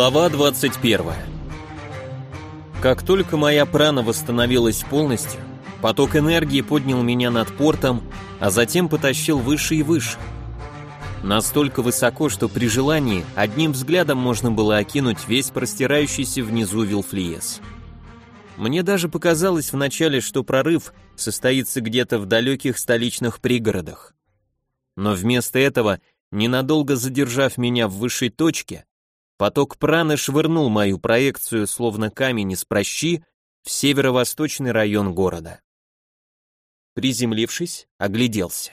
Глава 21. Как только моя прана восстановилась полностью, поток энергии поднял меня над портом, а затем потащил выше и выше. Настолько высоко, что при желании одним взглядом можно было окинуть весь простирающийся внизу Вилфлиес. Мне даже показалось вначале, что прорыв состоится где-то в далеких столичных пригородах. Но вместо этого, ненадолго задержав меня в высшей точке, Поток праны швырнул мою проекцию, словно камень из прощи, в северо-восточный район города. Приземлившись, огляделся.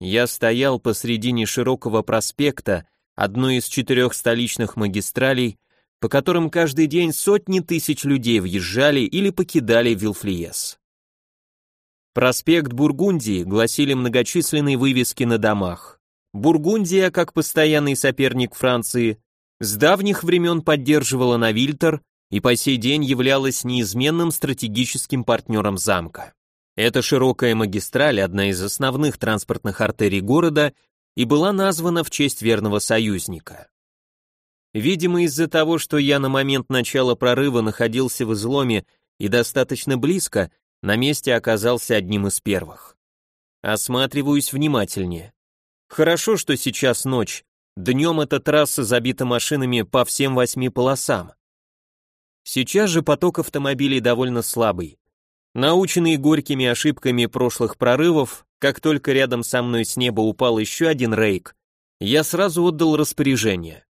Я стоял посредине широкого проспекта, одной из четырех столичных магистралей, по которым каждый день сотни тысяч людей въезжали или покидали Вилфлиес. Проспект Бургундии гласили многочисленные вывески на домах. Бургундия, как постоянный соперник Франции, с давних времен поддерживала Навильтер и по сей день являлась неизменным стратегическим партнером замка. Эта широкая магистраль, одна из основных транспортных артерий города, и была названа в честь верного союзника. Видимо, из-за того, что я на момент начала прорыва находился в изломе и достаточно близко, на месте оказался одним из первых. Осматриваюсь внимательнее. Хорошо, что сейчас ночь, Днем эта трасса забита машинами по всем восьми полосам. Сейчас же поток автомобилей довольно слабый. Наученный горькими ошибками прошлых прорывов, как только рядом со мной с неба упал еще один рейк, я сразу отдал распоряжение.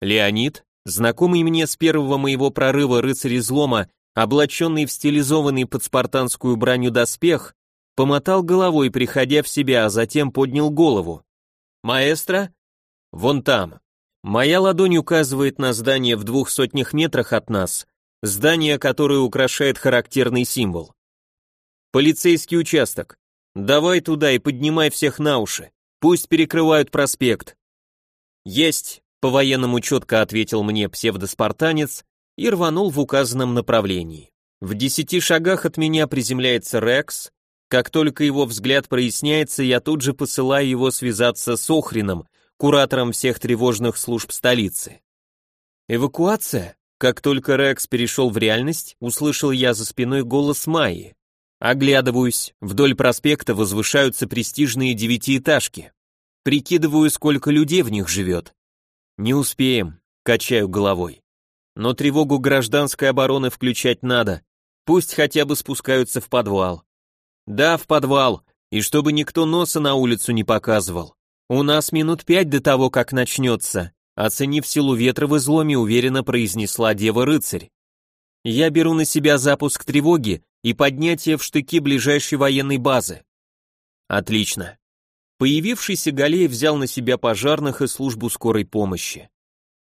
Леонид, знакомый мне с первого моего прорыва рыцарь излома, облаченный в стилизованный под спартанскую броню доспех, помотал головой, приходя в себя, а затем поднял голову. «Маэстро, Вон там. Моя ладонь указывает на здание в двух сотнях метрах от нас, здание, которое украшает характерный символ. Полицейский участок. Давай туда и поднимай всех на уши. Пусть перекрывают проспект. Есть, по-военному четко ответил мне псевдоспартанец и рванул в указанном направлении. В десяти шагах от меня приземляется Рекс. Как только его взгляд проясняется, я тут же посылаю его связаться с Охрином, куратором всех тревожных служб столицы. Эвакуация? Как только Рекс перешел в реальность, услышал я за спиной голос Майи. Оглядываюсь, вдоль проспекта возвышаются престижные девятиэтажки. Прикидываю, сколько людей в них живет. Не успеем, качаю головой. Но тревогу гражданской обороны включать надо. Пусть хотя бы спускаются в подвал. Да, в подвал, и чтобы никто носа на улицу не показывал. «У нас минут пять до того, как начнется», оценив силу ветра в изломе, уверенно произнесла дева-рыцарь. «Я беру на себя запуск тревоги и поднятие в штыки ближайшей военной базы». «Отлично». Появившийся Галей взял на себя пожарных и службу скорой помощи.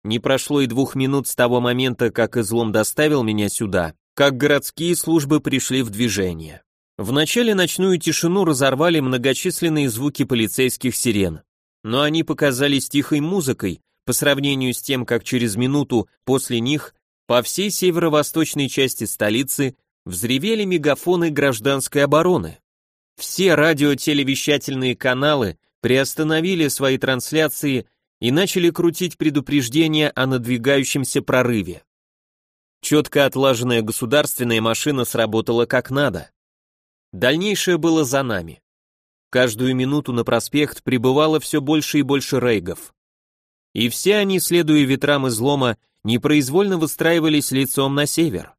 Не прошло и двух минут с того момента, как излом доставил меня сюда, как городские службы пришли в движение. Вначале ночную тишину разорвали многочисленные звуки полицейских сирен но они показались тихой музыкой по сравнению с тем, как через минуту после них по всей северо-восточной части столицы взревели мегафоны гражданской обороны. Все радиотелевещательные каналы приостановили свои трансляции и начали крутить предупреждения о надвигающемся прорыве. Четко отлаженная государственная машина сработала как надо. Дальнейшее было за нами. Каждую минуту на проспект прибывало все больше и больше рейгов. И все они, следуя ветрам излома, непроизвольно выстраивались лицом на север.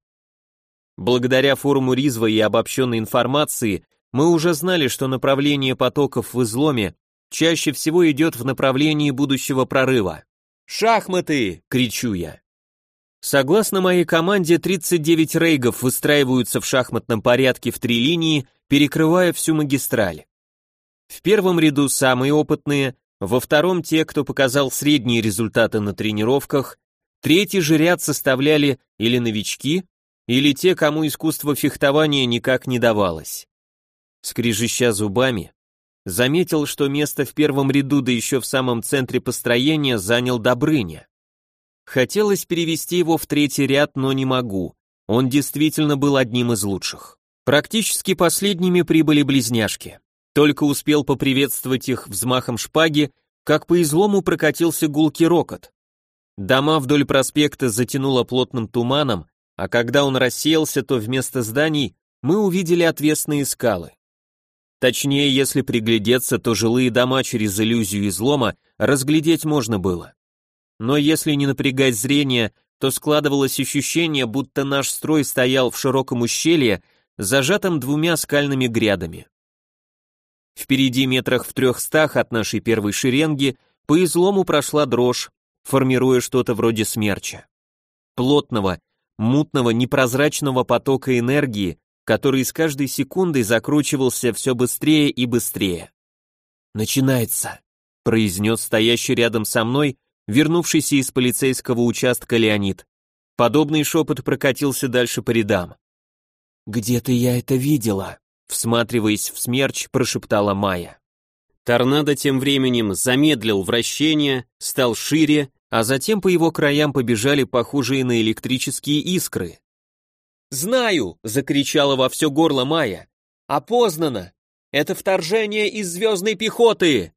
Благодаря форуму Ризва и обобщенной информации, мы уже знали, что направление потоков в изломе чаще всего идет в направлении будущего прорыва. «Шахматы!» — кричу я. Согласно моей команде, 39 рейгов выстраиваются в шахматном порядке в три линии, перекрывая всю магистраль. В первом ряду самые опытные, во втором те, кто показал средние результаты на тренировках, третий же ряд составляли или новички, или те, кому искусство фехтования никак не давалось. Скрежеща зубами, заметил, что место в первом ряду, да еще в самом центре построения, занял Добрыня. Хотелось перевести его в третий ряд, но не могу. Он действительно был одним из лучших. Практически последними прибыли близняшки. Только успел поприветствовать их взмахом шпаги, как по излому прокатился гулкий рокот. Дома вдоль проспекта затянуло плотным туманом, а когда он рассеялся, то вместо зданий мы увидели отвесные скалы. Точнее, если приглядеться, то жилые дома через иллюзию излома разглядеть можно было. Но если не напрягать зрение, то складывалось ощущение, будто наш строй стоял в широком ущелье, зажатом двумя скальными грядами. Впереди метрах в трехстах от нашей первой шеренги по излому прошла дрожь, формируя что-то вроде смерча. Плотного, мутного, непрозрачного потока энергии, который с каждой секундой закручивался все быстрее и быстрее. «Начинается», — произнес стоящий рядом со мной, вернувшийся из полицейского участка Леонид. Подобный шепот прокатился дальше по рядам. «Где-то я это видела», — всматриваясь в смерч, прошептала Майя. Торнадо тем временем замедлил вращение, стал шире, а затем по его краям побежали похожие на электрические искры. «Знаю!» — закричала во все горло Майя. «Опознано! Это вторжение из звездной пехоты!»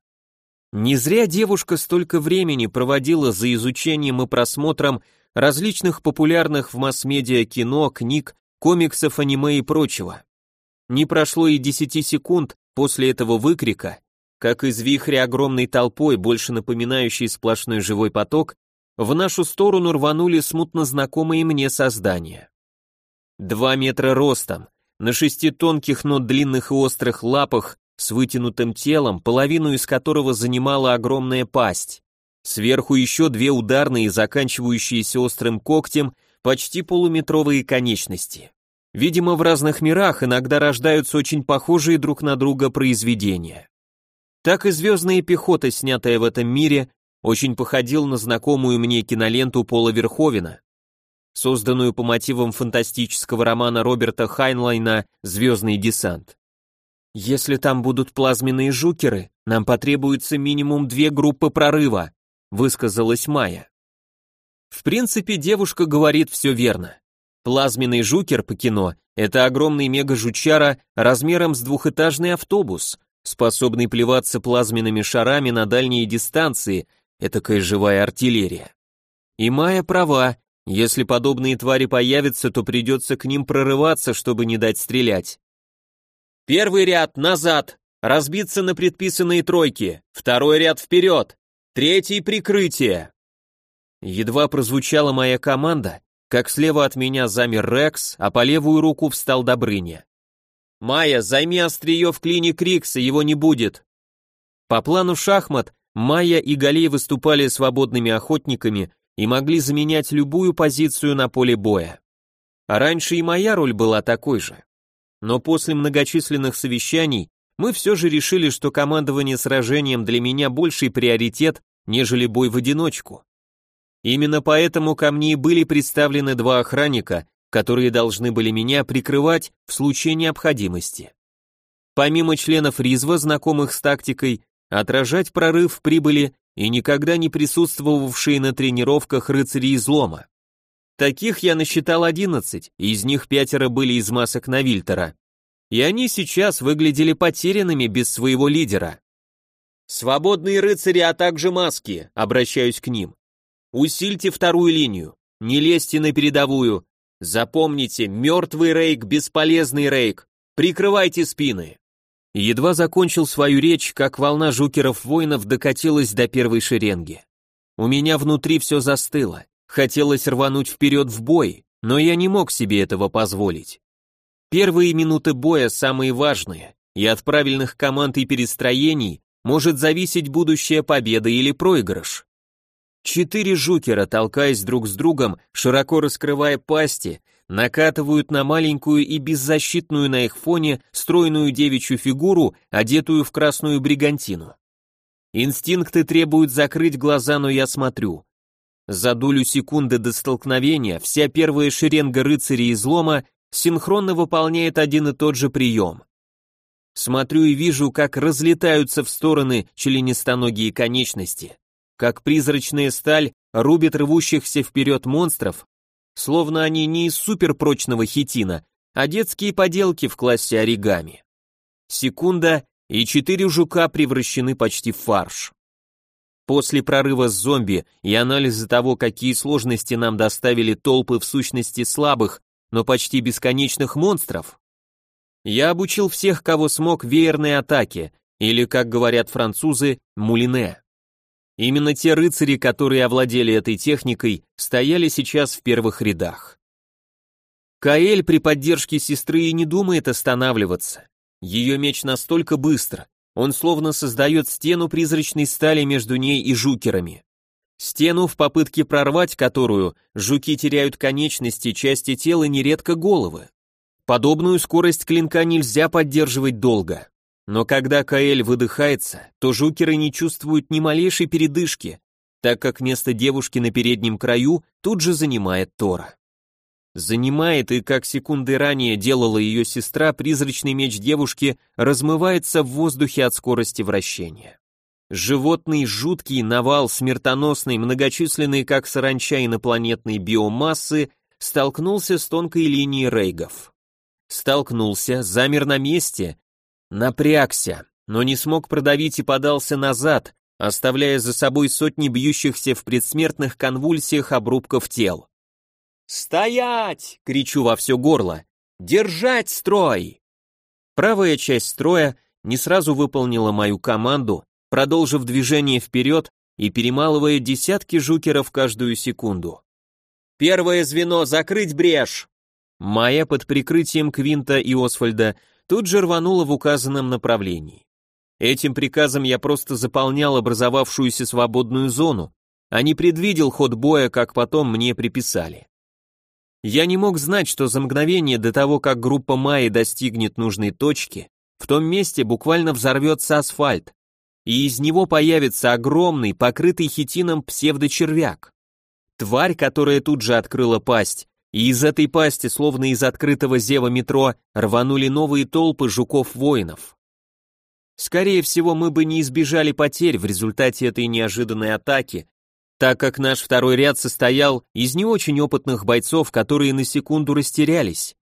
Не зря девушка столько времени проводила за изучением и просмотром различных популярных в масс-медиа кино, книг, комиксов, аниме и прочего. Не прошло и десяти секунд после этого выкрика, как из вихря огромной толпой, больше напоминающей сплошной живой поток, в нашу сторону рванули смутно знакомые мне создания. Два метра ростом, на шести тонких, но длинных и острых лапах, с вытянутым телом, половину из которого занимала огромная пасть. Сверху еще две ударные, заканчивающиеся острым когтем, почти полуметровые конечности. Видимо, в разных мирах иногда рождаются очень похожие друг на друга произведения. Так и «Звездная пехота», снятая в этом мире, очень походил на знакомую мне киноленту Пола Верховена, созданную по мотивам фантастического романа Роберта Хайнлайна «Звездный десант». «Если там будут плазменные жукеры, нам потребуется минимум две группы прорыва», высказалась Майя. В принципе, девушка говорит все верно. Плазменный жукер по кино – это огромный мега-жучара размером с двухэтажный автобус, способный плеваться плазменными шарами на дальние дистанции, этакая живая артиллерия. И Майя права, если подобные твари появятся, то придется к ним прорываться, чтобы не дать стрелять. Первый ряд назад, разбиться на предписанные тройки, второй ряд вперед, третий прикрытие. Едва прозвучала моя команда, как слева от меня замер Рекс, а по левую руку встал Добрыня. «Майя, займи острие в клине Крикса, его не будет». По плану шахмат, Майя и Галей выступали свободными охотниками, и могли заменять любую позицию на поле боя. А раньше и моя роль была такой же. Но после многочисленных совещаний мы все же решили, что командование сражением для меня больший приоритет, нежели бой в одиночку. Именно поэтому ко мне были представлены два охранника, которые должны были меня прикрывать в случае необходимости. Помимо членов Ризва, знакомых с тактикой, отражать прорыв прибыли и никогда не присутствовавшие на тренировках рыцари излома. Таких я насчитал 11, из них пятеро были из масок Навильтера. И они сейчас выглядели потерянными без своего лидера. «Свободные рыцари, а также маски», обращаюсь к ним. «Усильте вторую линию, не лезьте на передовую. Запомните, мертвый рейк, бесполезный рейк. Прикрывайте спины». Едва закончил свою речь, как волна жукеров-воинов докатилась до первой шеренги. У меня внутри все застыло, хотелось рвануть вперед в бой, но я не мог себе этого позволить. Первые минуты боя самые важные, и от правильных команд и перестроений может зависеть будущая победа или проигрыш. Четыре жукера, толкаясь друг с другом, широко раскрывая пасти, накатывают на маленькую и беззащитную на их фоне стройную девичью фигуру, одетую в красную бригантину. Инстинкты требуют закрыть глаза, но я смотрю. За долю секунды до столкновения вся первая шеренга рыцарей излома синхронно выполняет один и тот же прием. Смотрю и вижу, как разлетаются в стороны членистоногие конечности, как призрачная сталь рубит рвущихся вперед монстров, словно они не из суперпрочного хитина, а детские поделки в классе оригами. Секунда, и четыре жука превращены почти в фарш. После прорыва с зомби и анализа того, какие сложности нам доставили толпы в сущности слабых, но почти бесконечных монстров, я обучил всех, кого смог, веерной атаке, или, как говорят французы, мулине. Именно те рыцари, которые овладели этой техникой, стояли сейчас в первых рядах. Каэль при поддержке сестры и не думает останавливаться. Ее меч настолько быстр, он словно создает стену призрачной стали между ней и жукерами. Стену, в попытке прорвать которую, жуки теряют конечности, части тела, нередко головы. Подобную скорость клинка нельзя поддерживать долго. Но когда Каэль выдыхается, то жукеры не чувствуют ни малейшей передышки, так как место девушки на переднем краю тут же занимает Тора. Занимает, и как секунды ранее делала ее сестра, призрачный меч девушки размывается в воздухе от скорости вращения. Животный жуткий навал смертоносной, многочисленной как саранча инопланетной биомассы столкнулся с тонкой линией рейгов. Столкнулся, замер на месте, напрягся, но не смог продавить и подался назад, оставляя за собой сотни бьющихся в предсмертных конвульсиях обрубков тел. «Стоять!» — кричу во все горло. «Держать строй!» Правая часть строя не сразу выполнила мою команду, продолжив движение вперед и перемалывая десятки жукеров каждую секунду. «Первое звено — закрыть брешь!» Майя под прикрытием Квинта и Освальда тут же рванула в указанном направлении. Этим приказом я просто заполнял образовавшуюся свободную зону, а не предвидел ход боя, как потом мне приписали. Я не мог знать, что за мгновение до того, как группа Майи достигнет нужной точки, в том месте буквально взорвется асфальт, и из него появится огромный, покрытый хитином псевдочервяк. Тварь, которая тут же открыла пасть, и из этой пасти, словно из открытого зева метро, рванули новые толпы жуков-воинов. Скорее всего, мы бы не избежали потерь в результате этой неожиданной атаки, так как наш второй ряд состоял из не очень опытных бойцов, которые на секунду растерялись.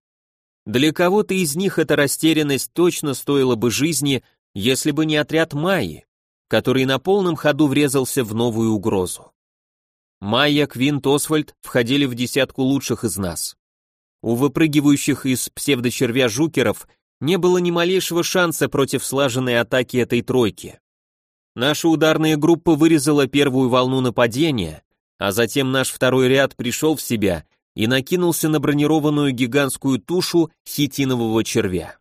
Для кого-то из них эта растерянность точно стоила бы жизни, если бы не отряд Майи, который на полном ходу врезался в новую угрозу. Майя, Квинт, Освальд входили в десятку лучших из нас. У выпрыгивающих из псевдочервя жукеров не было ни малейшего шанса против слаженной атаки этой тройки. Наша ударная группа вырезала первую волну нападения, а затем наш второй ряд пришел в себя и накинулся на бронированную гигантскую тушу хитинового червя.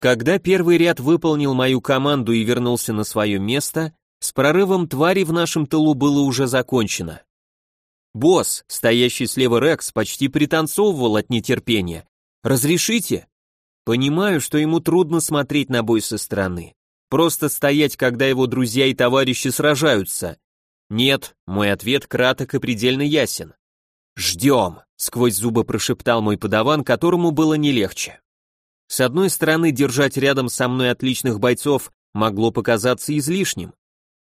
Когда первый ряд выполнил мою команду и вернулся на свое место, с прорывом твари в нашем тылу было уже закончено. Босс, стоящий слева Рекс, почти пританцовывал от нетерпения. «Разрешите?» Понимаю, что ему трудно смотреть на бой со стороны. Просто стоять, когда его друзья и товарищи сражаются. Нет, мой ответ краток и предельно ясен. «Ждем», — сквозь зубы прошептал мой подаван, которому было не легче. С одной стороны, держать рядом со мной отличных бойцов могло показаться излишним.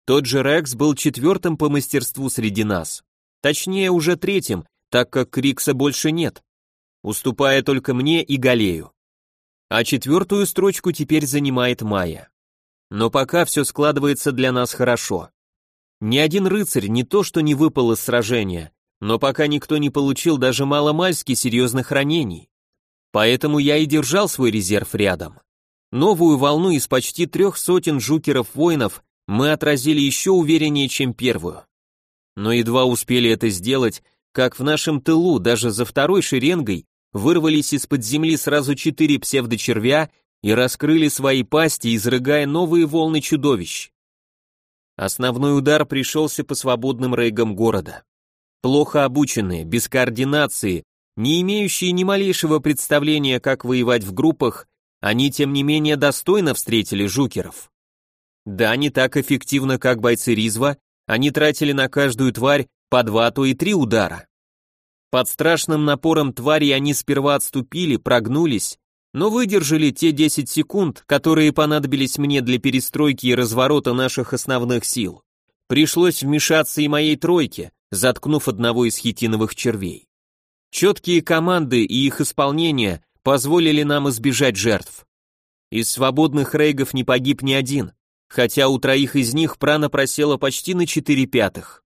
Тот же Рекс был четвертым по мастерству среди нас. Точнее, уже третьим, так как Крикса больше нет, уступая только мне и Галею. А четвертую строчку теперь занимает Майя. Но пока все складывается для нас хорошо. Ни один рыцарь не то что не выпал из сражения, но пока никто не получил даже маломальски серьезных ранений. Поэтому я и держал свой резерв рядом. Новую волну из почти трех сотен жукеров-воинов мы отразили еще увереннее, чем первую. Но едва успели это сделать, как в нашем тылу даже за второй шеренгой вырвались из-под земли сразу четыре псевдочервя и раскрыли свои пасти, изрыгая новые волны чудовищ. Основной удар пришелся по свободным рейгам города. Плохо обученные, без координации, не имеющие ни малейшего представления, как воевать в группах, они, тем не менее, достойно встретили жукеров. Да, не так эффективно, как бойцы Ризва, они тратили на каждую тварь по два, то и три удара. Под страшным напором твари они сперва отступили, прогнулись, но выдержали те 10 секунд, которые понадобились мне для перестройки и разворота наших основных сил. Пришлось вмешаться и моей тройке, заткнув одного из хитиновых червей. Четкие команды и их исполнение позволили нам избежать жертв. Из свободных рейгов не погиб ни один, хотя у троих из них прана просела почти на 4 пятых.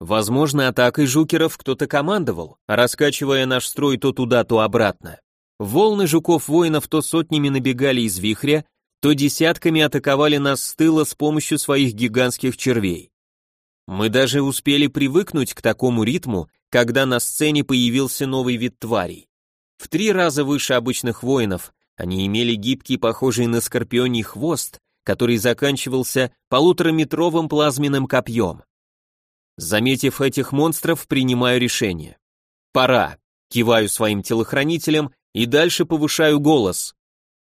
Возможно, атакой жукеров кто-то командовал, раскачивая наш строй то туда, то обратно. Волны жуков-воинов то сотнями набегали из вихря, то десятками атаковали нас с тыла с помощью своих гигантских червей. Мы даже успели привыкнуть к такому ритму, когда на сцене появился новый вид тварей. В три раза выше обычных воинов, они имели гибкий, похожий на скорпионий хвост, который заканчивался полутораметровым плазменным копьем. Заметив этих монстров, принимаю решение. Пора. Киваю своим телохранителям и дальше повышаю голос.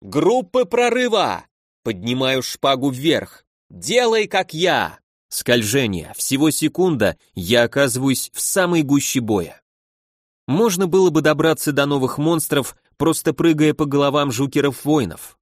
«Группы прорыва!» Поднимаю шпагу вверх. «Делай, как я!» Скольжение. Всего секунда, я оказываюсь в самой гуще боя. Можно было бы добраться до новых монстров, просто прыгая по головам жукеров-воинов.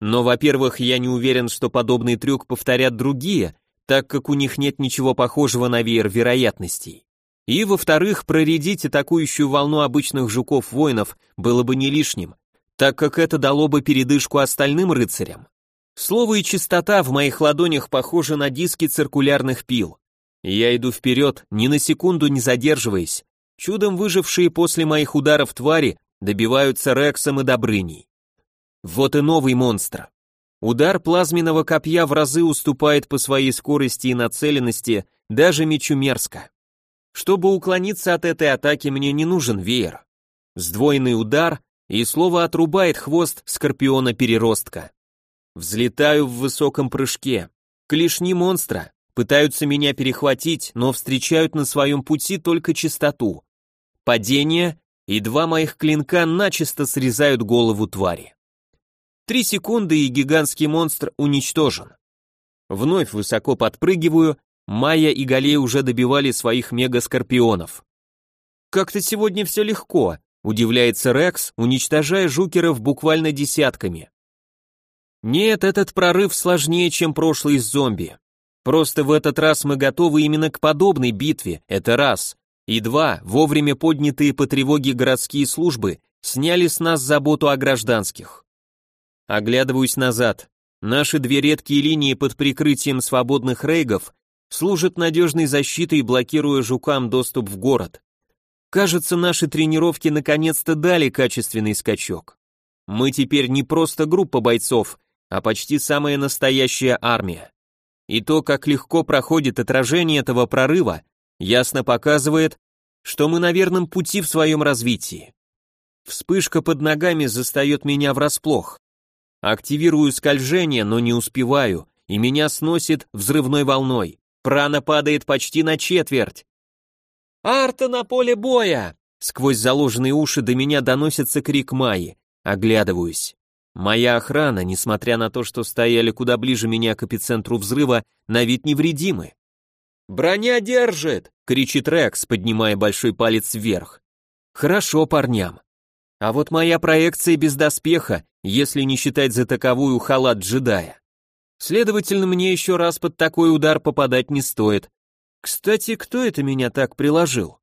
Но, во-первых, я не уверен, что подобный трюк повторят другие, так как у них нет ничего похожего на веер вероятностей. И, во-вторых, проредить атакующую волну обычных жуков-воинов было бы не лишним, так как это дало бы передышку остальным рыцарям. Слово и чистота в моих ладонях похожи на диски циркулярных пил. Я иду вперед, ни на секунду не задерживаясь. Чудом выжившие после моих ударов твари добиваются Рексом и Добрыней. Вот и новый монстр. Удар плазменного копья в разы уступает по своей скорости и нацеленности даже мечу мерзко. Чтобы уклониться от этой атаки, мне не нужен веер. Сдвоенный удар, и слово отрубает хвост скорпиона-переростка. Взлетаю в высоком прыжке. Клешни монстра пытаются меня перехватить, но встречают на своем пути только чистоту. Падение, и два моих клинка начисто срезают голову твари. Три секунды, и гигантский монстр уничтожен. Вновь высоко подпрыгиваю, Майя и Галей уже добивали своих мегаскорпионов. «Как-то сегодня все легко», — удивляется Рекс, уничтожая жукеров буквально десятками. Нет, этот прорыв сложнее, чем прошлый с зомби. Просто в этот раз мы готовы именно к подобной битве, это раз. И два, вовремя поднятые по тревоге городские службы сняли с нас заботу о гражданских. Оглядываюсь назад. Наши две редкие линии под прикрытием свободных рейгов служат надежной защитой, блокируя жукам доступ в город. Кажется, наши тренировки наконец-то дали качественный скачок. Мы теперь не просто группа бойцов, а почти самая настоящая армия. И то, как легко проходит отражение этого прорыва, ясно показывает, что мы на верном пути в своем развитии. Вспышка под ногами застает меня врасплох. Активирую скольжение, но не успеваю, и меня сносит взрывной волной. Прана падает почти на четверть. «Арта на поле боя!» Сквозь заложенные уши до меня доносится крик Майи. Оглядываюсь. Моя охрана, несмотря на то, что стояли куда ближе меня к эпицентру взрыва, на вид невредимы. «Броня держит!» — кричит Рекс, поднимая большой палец вверх. «Хорошо парням. А вот моя проекция без доспеха, если не считать за таковую халат джедая. Следовательно, мне еще раз под такой удар попадать не стоит. Кстати, кто это меня так приложил?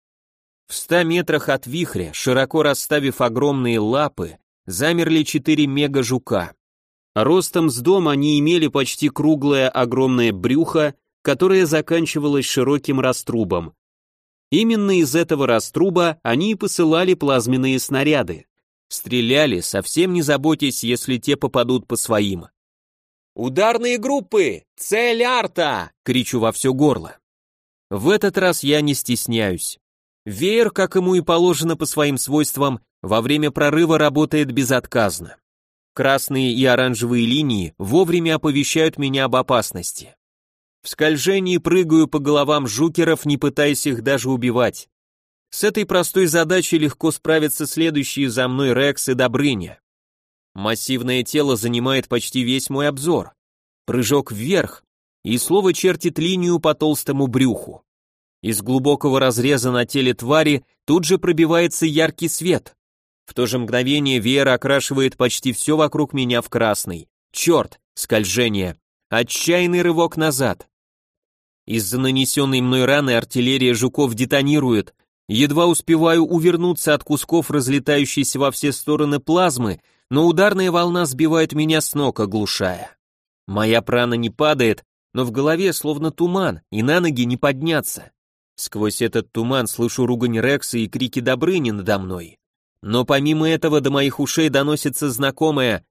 В ста метрах от вихря, широко расставив огромные лапы, замерли четыре мега-жука. Ростом с дом они имели почти круглое огромное брюхо, которое заканчивалось широким раструбом. Именно из этого раструба они и посылали плазменные снаряды. Стреляли, совсем не заботясь, если те попадут по своим. «Ударные группы! Цель арта!» — кричу во все горло. В этот раз я не стесняюсь. Веер, как ему и положено по своим свойствам, во время прорыва работает безотказно. Красные и оранжевые линии вовремя оповещают меня об опасности. В скольжении прыгаю по головам жукеров, не пытаясь их даже убивать. С этой простой задачей легко справятся следующие за мной Рекс и Добрыня. Массивное тело занимает почти весь мой обзор. Прыжок вверх, и слово чертит линию по толстому брюху. Из глубокого разреза на теле твари тут же пробивается яркий свет. В то же мгновение веер окрашивает почти все вокруг меня в красный. Черт, скольжение. Отчаянный рывок назад. Из-за нанесенной мной раны артиллерия жуков детонирует. Едва успеваю увернуться от кусков разлетающейся во все стороны плазмы, но ударная волна сбивает меня с ног, оглушая. Моя прана не падает, но в голове словно туман, и на ноги не подняться. Сквозь этот туман слышу ругань Рекса и крики Добрыни надо мной. Но помимо этого до моих ушей доносится знакомое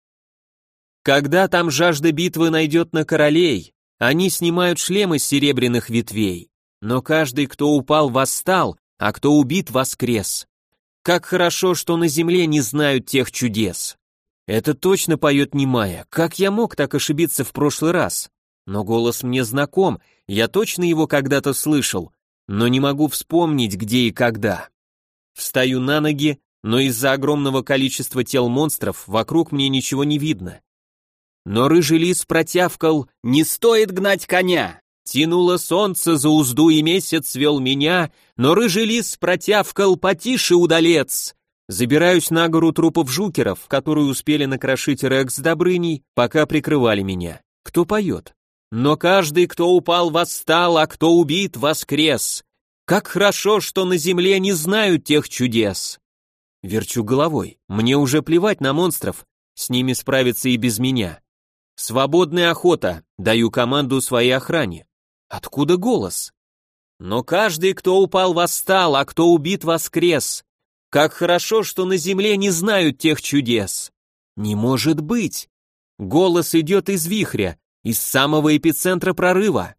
«Когда там жажда битвы найдет на королей, они снимают шлемы с серебряных ветвей, но каждый, кто упал, восстал, а кто убит, воскрес. Как хорошо, что на земле не знают тех чудес». Это точно поет немая. Как я мог так ошибиться в прошлый раз? Но голос мне знаком, я точно его когда-то слышал, но не могу вспомнить, где и когда. Встаю на ноги, но из-за огромного количества тел монстров вокруг мне ничего не видно. Но рыжий лис протявкал «Не стоит гнать коня!» Тянуло солнце за узду, и месяц вел меня, но рыжий лис протявкал «Потише, удалец!» Забираюсь на гору трупов жукеров, которые успели накрошить Рекс с Добрыней, пока прикрывали меня. Кто поет? Но каждый, кто упал, восстал, а кто убит, воскрес. Как хорошо, что на земле не знают тех чудес. Верчу головой. Мне уже плевать на монстров. С ними справиться и без меня. Свободная охота. Даю команду своей охране. Откуда голос? Но каждый, кто упал, восстал, а кто убит, воскрес. Как хорошо, что на земле не знают тех чудес. Не может быть. Голос идет из вихря, из самого эпицентра прорыва.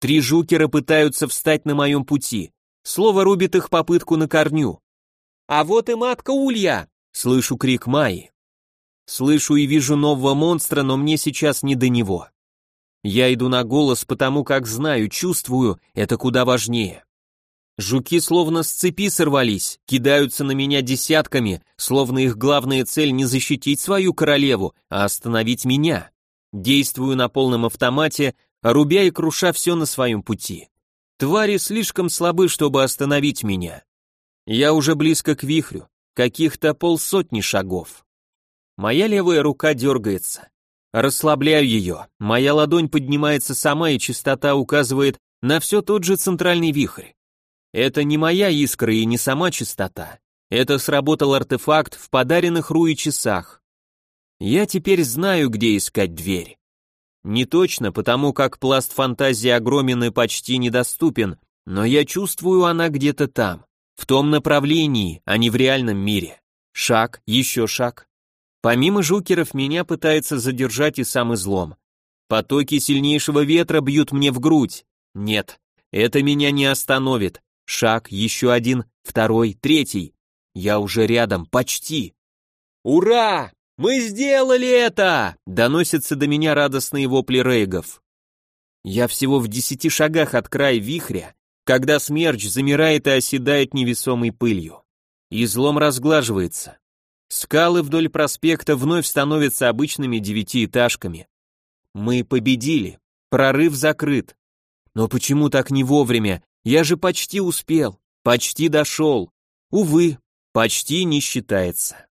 Три жукера пытаются встать на моем пути. Слово рубит их попытку на корню. «А вот и матка Улья!» — слышу крик Майи. Слышу и вижу нового монстра, но мне сейчас не до него. Я иду на голос, потому как знаю, чувствую, это куда важнее. Жуки словно с цепи сорвались, кидаются на меня десятками, словно их главная цель не защитить свою королеву, а остановить меня. Действую на полном автомате, рубя и круша все на своем пути. Твари слишком слабы, чтобы остановить меня. Я уже близко к вихрю, каких-то полсотни шагов. Моя левая рука дергается. Расслабляю ее, моя ладонь поднимается сама, и частота указывает на все тот же центральный вихрь. Это не моя искра и не сама частота. Это сработал артефакт в подаренных Руи часах. Я теперь знаю, где искать дверь. Не точно, потому как пласт фантазии огромен и почти недоступен, но я чувствую она где-то там, в том направлении, а не в реальном мире. Шаг, еще шаг. Помимо жукеров меня пытается задержать и сам излом. Потоки сильнейшего ветра бьют мне в грудь. Нет, это меня не остановит. Шаг, еще один, второй, третий. Я уже рядом, почти. Ура! «Мы сделали это!» — доносятся до меня радостные вопли рейгов. Я всего в десяти шагах от края вихря, когда смерч замирает и оседает невесомой пылью. Излом разглаживается. Скалы вдоль проспекта вновь становятся обычными девятиэтажками. Мы победили. Прорыв закрыт. Но почему так не вовремя? Я же почти успел, почти дошел. Увы, почти не считается.